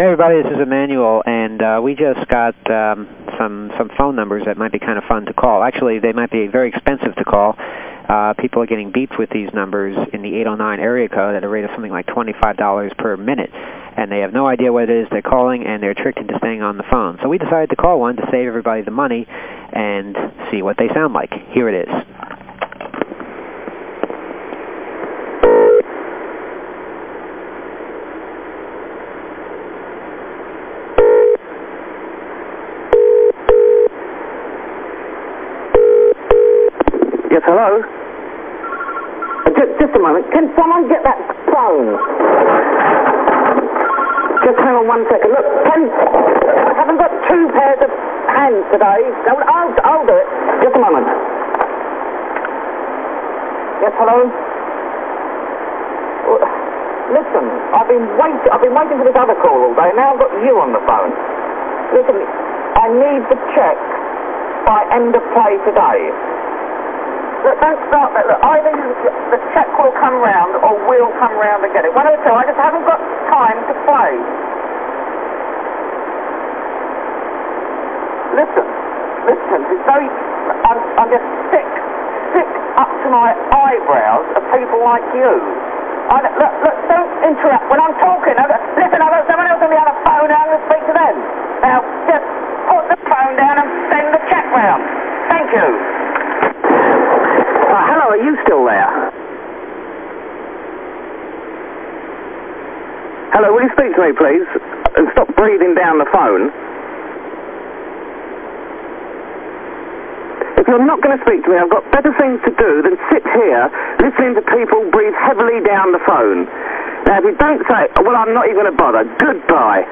Hey everybody, this is Emmanuel, and uh, we just got um, some some phone numbers that might be kind of fun to call. Actually, they might be very expensive to call. Uh, people are getting beeped with these numbers in the 809 area code at a rate of something like $25 per minute, and they have no idea what it is they're calling, and they're tricked into staying on the phone. So we decided to call one to save everybody the money and see what they sound like. Here it is. Yes, hello? Uh, just, just a moment. Can someone get that phone? Just hang on one second. Look, can, I haven't got two pairs of hands today. I'll, I'll do it. Just a moment. Yes, hello? Well, Listen, I've been waiting. I've been waiting for this other call all day. Now I've got you on the phone. Listen, I need the check by end of play today. Don't start that. Look, either you, the check will come round or we'll come round and get it. One the two. I just haven't got time to play. Listen, listen. It's very. I'm, I'm just sick, sick up to my eyebrows of people like you. I, look, look, don't interrupt when I'm talking. I, don't- listen, I've got someone else on the other phone. and I'm going to speak to them. Now, just put the phone down and send the check round. Thank you. Uh, hello, are you still there? Hello, will you speak to me, please? And stop breathing down the phone. If you're not going to speak to me, I've got better things to do than sit here listening to people breathe heavily down the phone. Now, if you don't say, well, I'm not even going to bother. Goodbye.